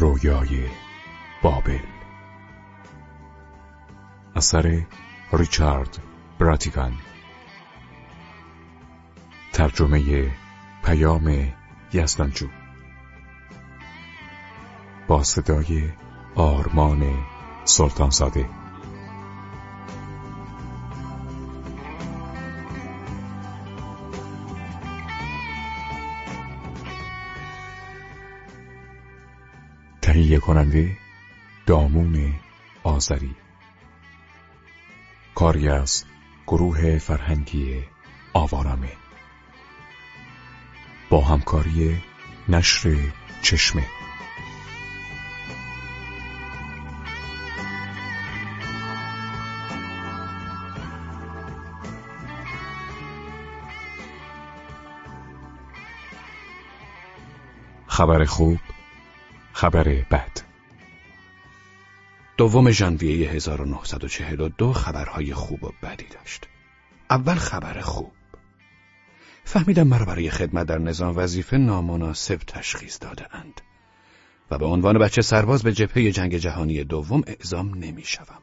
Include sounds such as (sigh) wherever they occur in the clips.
رویای بابل. اثر ریچارد براتیگان. ترجمه پیام یزدانجو با صدای آرمان سلطانزاده. تهیه کننده دامون آذری. کاری از گروه فرهنگی آوارامه با همکاری نشر چشمه. خبر خوب خبر بد دوم ژانویه 1942 خبرهای خوب و بدی داشت. اول خبر خوب. فهمیدم مرا برای خدمت در نظام وظیفه نامناسب تشخیص داده اند و به عنوان بچه سرباز به جبهه جنگ جهانی دوم اعزام نمی شوم.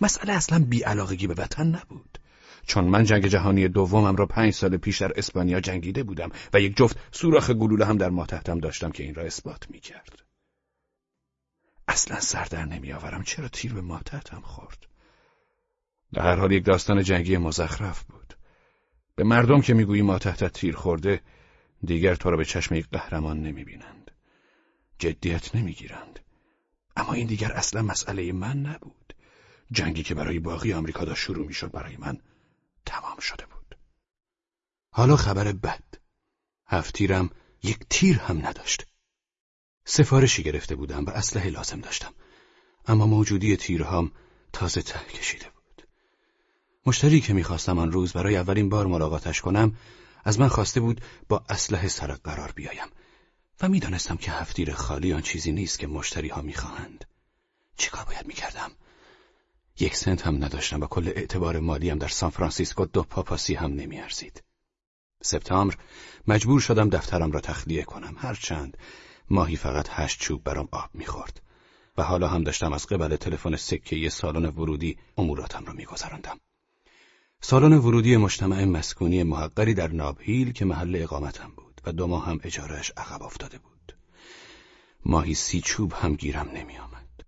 مسئله اصلا بیعلاقگی به وطن نبود. چون من جنگ جهانی دومم را پنج سال پیش در اسپانیا جنگیده بودم و یک جفت سوراخ گلوله هم در ماتحتم داشتم که این را اثبات می کرد. اصلا سر در نمی آورم چرا تیر به ماتحتم خورد. در هر حال یک داستان جنگی مزخرف بود. به مردم که می‌گویی ماتحتت تیر خورده دیگر تو را به چشم یک قهرمان نمی بینند. جدیت نمی گیرند. اما این دیگر اصلا مسئله من نبود. جنگی که برای باقی آمریکا داشت شروع می شد برای من تمام شده بود. حالا خبر بد. هفت تیرم یک تیر هم نداشت. سفارشی گرفته بودم و اسلحه لازم داشتم. اما موجودی تیرهام تازه ته کشیده بود. مشتری که می‌خواستم آن روز برای اولین بار ملاقاتش کنم از من خواسته بود با اسلحه سر قرار بیایم و می‌دانستم که هفت تیر خالی آن چیزی نیست که مشتری ها می‌خواهند. چیکار باید می‌کردم؟ یک سنت هم نداشتم و کل اعتبار مالیم در سان فرانسیسکو دو پاپاسی هم نمیارزید. سپتامبر مجبور شدم دفترم را تخلیه کنم هرچند ماهی فقط هشت چوب برام آب می‌خورد و حالا هم داشتم از قبل تلفن سکه سالن ورودی اموراتم را میگذراندم. سالن ورودی مجتمع مسکونی محقری در نابهیل که محل اقامتم بود و دو ماه هم اجارهش عقب افتاده بود. ماهی سی چوب هم گیرم نمیآمد.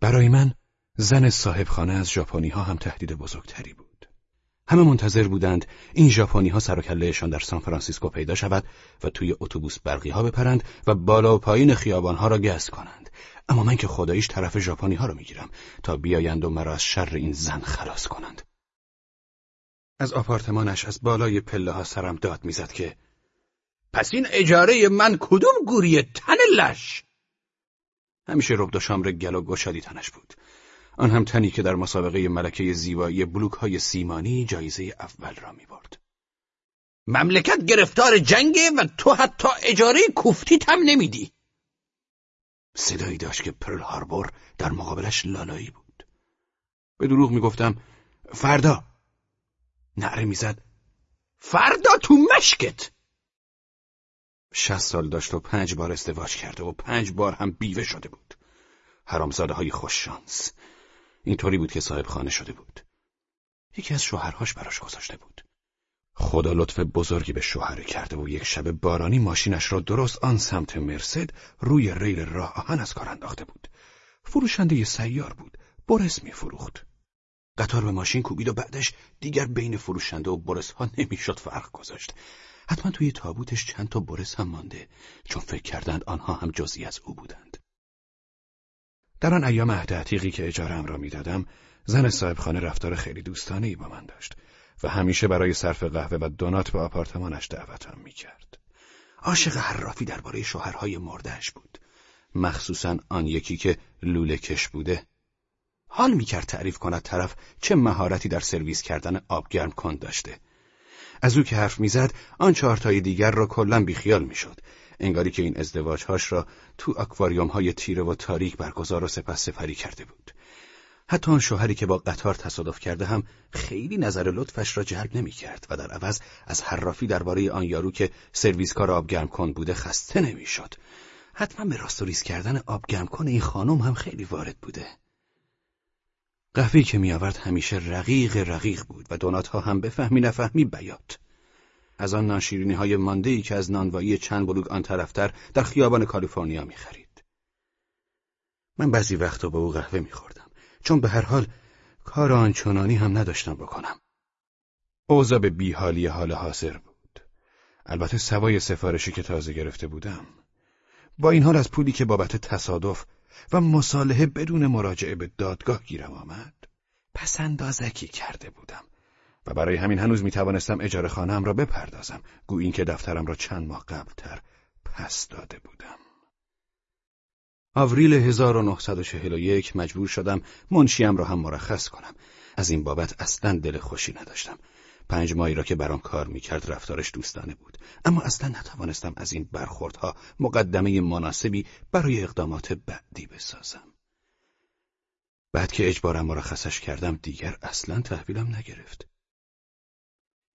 برای من زن صاحب خانه از ژاپنی ها هم تهدید بزرگتری بود. همه منتظر بودند این ژاپنی ها سر و در سان فرانسیسکو پیدا شود و توی اتوبوس برقی ها بپرند و بالا و پایین خیابان ها را گز کنند. اما من که خداییش طرف ژاپنی ها را می‌گیرم تا بیایند و مرا از شر این زن خلاص کنند. از آپارتمانش از بالای پله ها سرم داد می‌زد که پس این اجاره من کدوم گوری تن لش همیشه ربد و شامر گل و گشادی تنش بود آن هم تنی که در مسابقه ملکه زیبایی بلوک های سیمانی جایزه اول را می برد. مملکت گرفتار جنگه و تو حتی اجاره کوفتیت هم نمیدی. صدایی داشت که پرل هاربور در مقابلش لالایی بود. به دروغ می‌گفتم فردا. نعره می‌زد فردا تو مشکت. شست سال داشت و پنج بار ازدواج کرده و پنج بار هم بیوه شده بود. حرامزاده های خوششانس. اینطوری بود که صاحب خانه شده بود. یکی از شوهرهاش براش گذاشته بود. خدا لطف بزرگی به شوهر کرده و یک شب بارانی ماشینش را درست آن سمت مرسد روی ریل راه آهن از کار انداخته بود. فروشنده سیار بود. برس میفروخت. قطار به ماشین کوبید و بعدش دیگر بین فروشنده و برس ها نمی‌شد فرق گذاشت. حتما توی تابوتش چند تا برس هم مانده چون فکر کردند آنها هم جزی از او بودند. در آن ایام عهد عتیقی که اجارم را می‌دادم زن صاحب خانه رفتار خیلی دوستانه ای با من داشت و همیشه برای صرف قهوه و دونات به آپارتمانش دعوتم می‌کرد. عاشق حرافی درباره شوهرهای مردهش بود. مخصوصا آن یکی که لوله کش بوده. حال می‌کرد تعریف کند طرف چه مهارتی در سرویس کردن آب گرم کن داشته. از او که حرف می‌زد آن چهارتای دیگر را کلا بیخیال می‌شد انگاری که این ازدواجهاش را تو اکواریوم های تیره و تاریک برگزار و سپس سپری کرده بود. حتی آن شوهری که با قطار تصادف کرده هم خیلی نظر لطفش را جلب نمی کرد و در عوض از حرافی درباره آن یارو که سرویسکار آب گرم کن بوده خسته نمی‌شد. حتما به راستوریز کردن آب گم کن این خانم هم خیلی وارد بوده. قهوه‌ای که میآورد همیشه رقیق رقیق بود و دونات ها هم بفهمی نفهمی بیات. از آن ناشیرینی های مانده ای که از نانوایی چند بلوک آن طرفتر در خیابان کالیفرنیا می خرید. من بعضی وقتا با او قهوه می خوردم چون به هر حال کار آنچنانی هم نداشتم بکنم. اوضاع به بیحالی حال حاضر بود. البته سوای سفارشی که تازه گرفته بودم. با این حال از پولی که بابت تصادف و مصالحه بدون مراجعه به دادگاه گیرم آمد پس اندازکی کرده بودم و برای همین هنوز می توانستم اجاره خانم را بپردازم. گو این که دفترم را چند ماه قبلتر پس داده بودم. آوریل 1941 مجبور شدم منشیم را هم مرخص کنم. از این بابت اصلا دل خوشی نداشتم. پنج ماهی را که برام کار می‌کرد رفتارش دوستانه بود. اما اصلا نتوانستم از این برخوردها مقدمه مناسبی برای اقدامات بعدی بسازم. بعد که اجبارم مرخصش کردم دیگر اصلا تحویلم نگرفت.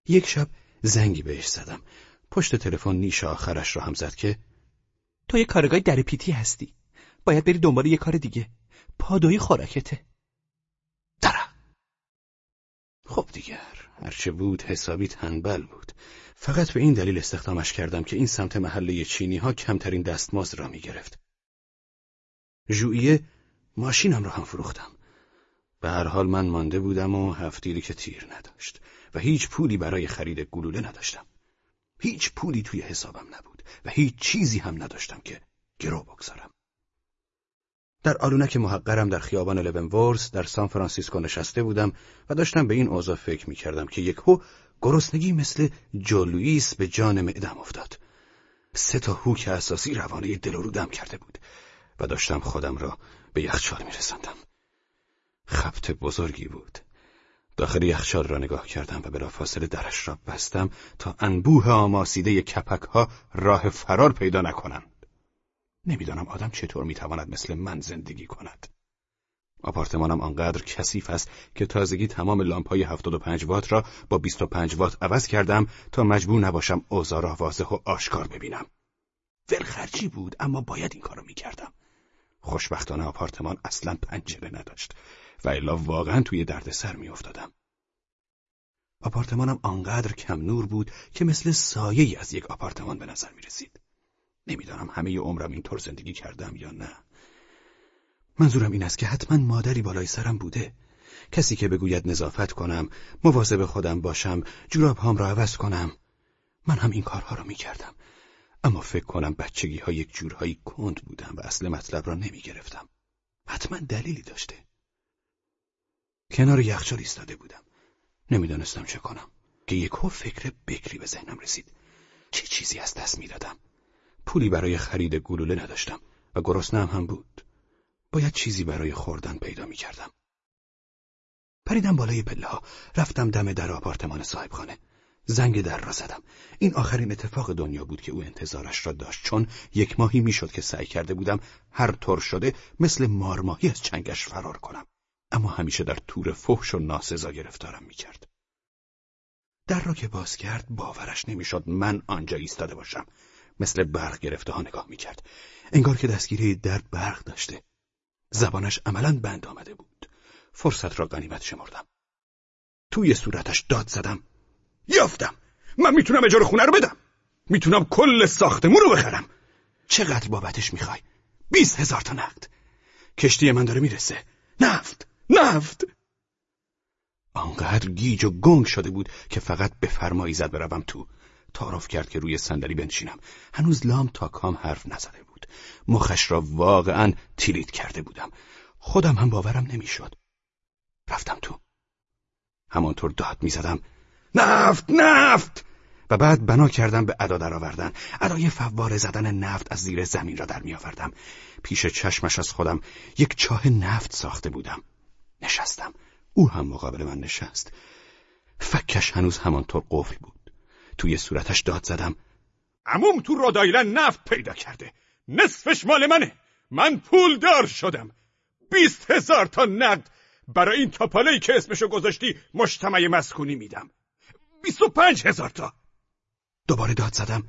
یک شب زنگی بهش زدم. پشت تلفن نیش آخرش را هم زد که تو یه کارگاه در پیتی هستی. باید بری دنبال یه کار دیگه. پادوی خوراکته. درا خب دیگر هرچه بود حسابی تنبل بود. فقط به این دلیل استخدامش کردم که این سمت محله چینی ها کمترین دستمزد را می گرفت. ماشینم را هم فروختم. به هر حال من مانده بودم و هفت‌تیری که تیر نداشت و هیچ پولی برای خرید گلوله نداشتم. هیچ پولی توی حسابم نبود و هیچ چیزی هم نداشتم که گرو بگذارم. در آلونک محقرم در خیابان لیونورث در سان فرانسیسکو نشسته بودم و داشتم به این اوضاع فکر می کردم که یک هو گرسنگی مثل جو لوئیس به جان معدم افتاد. سه تا هوک اساسی روانه دل و روده‌ام کرده بود و داشتم خودم را به یخچال می رسندم. خبت بزرگی بود. داخل یخچال را نگاه کردم و بلافاصله درش را بستم تا انبوه آماسیده کپک ها راه فرار پیدا نکنند. نمی‌دانم آدم چطور می‌تواند مثل من زندگی کند. آپارتمانم آنقدر کثیف است که تازگی تمام لامپای 75 وات را با 25 وات عوض کردم تا مجبور نباشم اوضاع را واضح و آشکار ببینم. ولخرجی بود اما باید این کارو می‌کردم. خوشبختانه آپارتمان اصلا پنجره نداشت و الا واقعا توی دردسر میافتادم. آپارتمانم آنقدر کم نور بود که مثل سایه از یک آپارتمان به نظر می رسید. نمی‌دانم همه عمرم اینطور زندگی کردم یا نه. منظورم این است که حتما مادری بالای سرم بوده. کسی که بگوید نظافت کنم، مواظب خودم باشم، جوراب هام را عوض کنم. من هم این کارها را می کردم. اما فکر کنم بچگی ها یک جورهایی کند بودم و اصل مطلب را نمی گرفتم. حتما دلیلی داشته. کنار یخچال ایستاده بودم. نمی‌دانستم چه کنم که یک فکر بکری به ذهنم رسید. چه چیزی از دست می‌دادم؟ پولی برای خرید گلوله نداشتم و گرسنه‌ام هم بود. باید چیزی برای خوردن پیدا می کردم. پریدم بالای پله ها رفتم دم در آپارتمان صاحبخانه. زنگ در را زدم. این آخرین اتفاق دنیا بود که او انتظارش را داشت چون یک ماهی می‌شد که سعی کرده بودم هر طور شده مثل مارماهی از چنگش فرار کنم. اما همیشه در تور فحش و ناسزا گرفتارم می‌کرد. در را که باز کرد باورش نمی‌شد من آنجا ایستاده باشم. مثل برق گرفته ها نگاه می‌کرد. انگار که دستگیری در برق داشته. زبانش عملا بند آمده بود. فرصت را غنیمت شمردم. توی صورتش داد زدم. یافتم. من می‌تونم اجاره خونه رو بدم. می‌تونم کل ساختمون رو بخرم. چقدر بابتش می‌خوای؟ بیست هزار تا نقد. کشتی من داره می‌رسه. نفت. نفت. آنقدر گیج و گنگ شده بود که فقط به فرمایی زد بروم تو. تعارف کرد که روی صندلی بنشینم. هنوز لام تا کام حرف نزده بود. مخش را واقعا تیلیت کرده بودم. خودم هم باورم نمی‌شد. رفتم تو. همانطور داد می‌زدم. نفت نفت! و بعد بنا کردم به ادا درآوردن. ادای فواره زدن نفت از زیر زمین را در میآوردم. پیش چشمش از خودم یک چاه نفت ساخته بودم. نشستم. او هم مقابل من نشست. فکش هنوز همانطور قفل بود. توی صورتش داد زدم. عموم تو رودایلن نفت پیدا کرده. نصفش مال منه. من پول دار شدم. بیست هزار تا نقد برای این تاپالهی که اسمشو گذاشتی مجتمع مسکونی میدم. بیست و پنج هزار تا. دوباره داد زدم.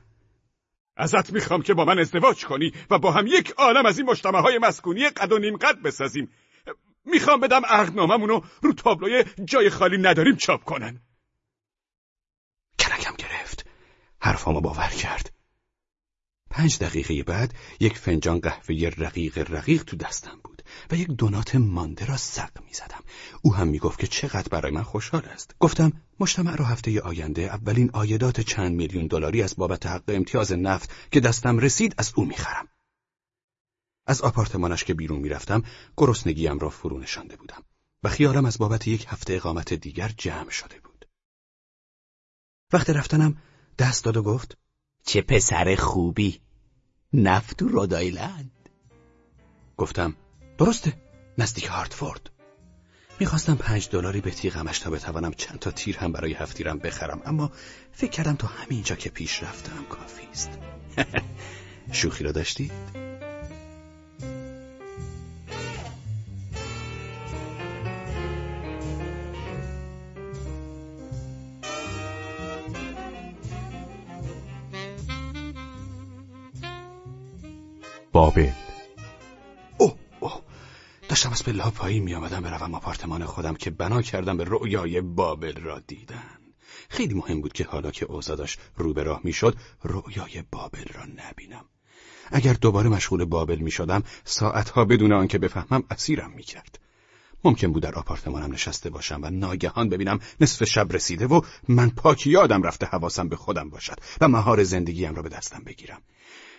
ازت می‌خوام که با من ازدواج کنی و با هم یک عالم از این مجتمع های مسکونی قد و نیم قد بسازیم. می‌خوام بدم عقدناممونو رو تابلوی جای خالی نداریم چاپ کنن کرکم گرفت حرفامو باور کرد پنج دقیقه بعد یک فنجان قهوه رقیق رقیق تو دستم بود و یک دونات مانده را سق می زدم. او هم می گفت که چقدر برای من خوشحال است. گفتم مجتمع را هفته آینده اولین آیدات چند میلیون دلاری از بابت حق امتیاز نفت که دستم رسید از او می خرم. از آپارتمانش که بیرون می‌رفتم گرسنگیم را فرو نشانده بودم و خیالم از بابت یک هفته اقامت دیگر جمع شده بود. وقت رفتنم دست داد و گفت چه پسر خوبی نفت و رودایلند گفتم درسته نزدیک هارتفورد می‌خواستم پنج دلاری به تیغمش تا بتوانم چند تا تیر هم برای هفتیرم بخرم اما فکر کردم تا همینجا که پیش رفتم کافی است (laughs) شوخی را داشتید؟ بابل اوه اوه داشتم از پله پایین می آمدم بروم آپارتمان خودم که بنا کردم به رؤیای بابل را دیدن خیلی مهم بود که حالا که اوضاع رو به راه می‌شد رؤیای بابل را نبینم اگر دوباره مشغول بابل می شدم ساعتها بدون آنکه بفهمم اسیرم می کرد. ممکن بود در آپارتمانم نشسته باشم و ناگهان ببینم نصف شب رسیده و من پاک یادم رفته حواسم به خودم باشد و مهار زندگیم را به دستم بگیرم.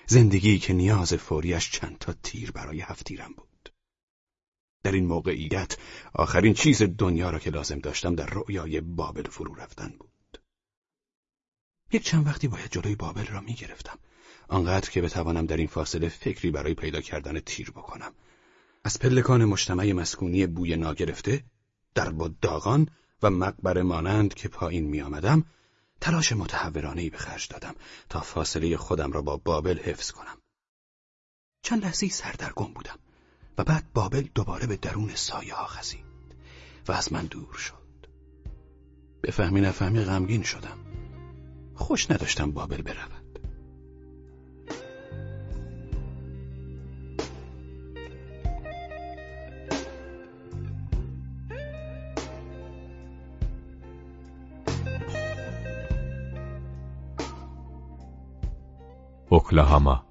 زندگی که نیاز فوریش چند تا تیر برای هفتیرم بود. در این موقعیت آخرین چیز دنیا را که لازم داشتم در رؤیای بابل فرو رفتن بود. یک چند وقتی باید جلوی بابل را می گرفتم. آنقدر که بتوانم در این فاصله فکری برای پیدا کردن تیر بکنم. از پلکان مجتمع مسکونی بوی ناگرفته، در با داغان و مقبره مانند که پایین می آمدم، تلاش متحورانهای به خرج دادم تا فاصله خودم را با بابل حفظ کنم. چند لحظه سردرگم بودم و بعد بابل دوباره به درون سایه ها خزید و از من دور شد. به فهمی نفهمی غمگین شدم. خوش نداشتم بابل برود. اوکلاهاما.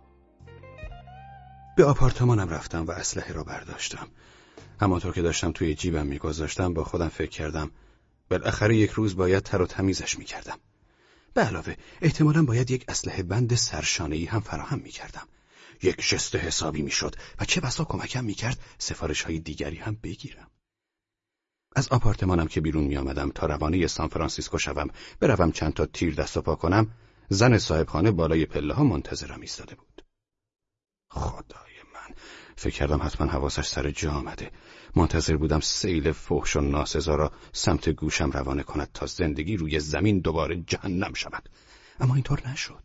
به آپارتمانم رفتم و اسلحه را برداشتم. همانطور که داشتم توی جیبم میگذاشتم با خودم فکر کردم بالاخره یک روز باید تر و تمیزش می‌کردم. به علاوه احتمالا باید یک اسلحه بند سرشانهای هم فراهم می‌کردم. یک شست حسابی می‌شد و چه بسا کمکم می‌کرد سفارش های دیگری هم بگیرم. از آپارتمانم که بیرون میآمدم تا روانه سان فرانسیسکو شوم بروم چند تا تیر دست و پا کنم زن صاحبخانه بالای پله ها منتظرم ایستاده بود. خدای من فکر کردم حتما حواسش سر جا آمده. منتظر بودم سیل فحش و ناسزا را سمت گوشم روانه کند تا زندگی روی زمین دوباره جهنم شود. اما اینطور نشد.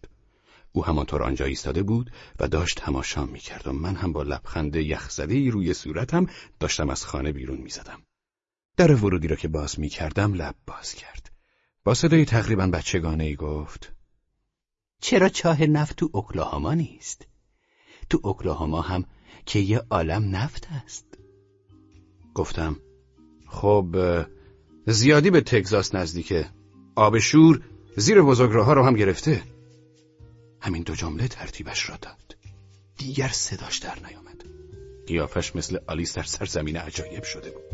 او همانطور آنجا ایستاده بود و داشت تماشام می‌کرد و من هم با لبخند یخزده روی صورتم داشتم از خانه بیرون می‌زدم. در ورودی را که باز می‌کردم لب باز کرد. با صدای تقریبا بچگانه ای گفت چرا چاه نفت تو اوکلاهاما نیست؟ تو اوکلاهاما هم که یه عالم نفت است. گفتم خب زیادی به تگزاس نزدیکه. آب شور زیر بزرگراه رو هم گرفته. همین دو جمله ترتیبش را داد. دیگر صداش در نیامد. قیافش مثل آلیس در سرزمین عجایب شده بود.